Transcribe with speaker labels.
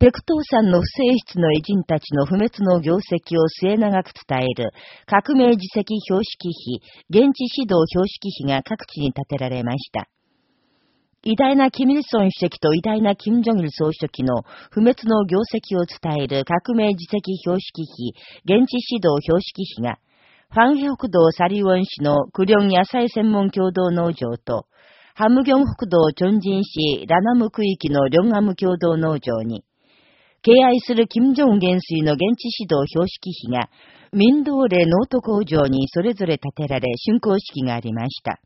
Speaker 1: ペクトーさんの不正室の偉人たちの不滅の業績を末永く伝える革命自責標識碑、現地指導標識碑が各地に建てられました。偉大なキミルソン主席と偉大なキム・ジョギル総書記の不滅の業績を伝える革命自責標識碑、現地指導標識碑が、ファンヘ北道サリウォン市のクリョン野菜専門共同農場と、ハムギョン北道チョンジン市ラナム区域のリョンアム共同農場に、敬愛する金正恩元帥の現地指導標識碑が、ミンドゥルレノート工場にそれぞれ建てられ竣工式がありました。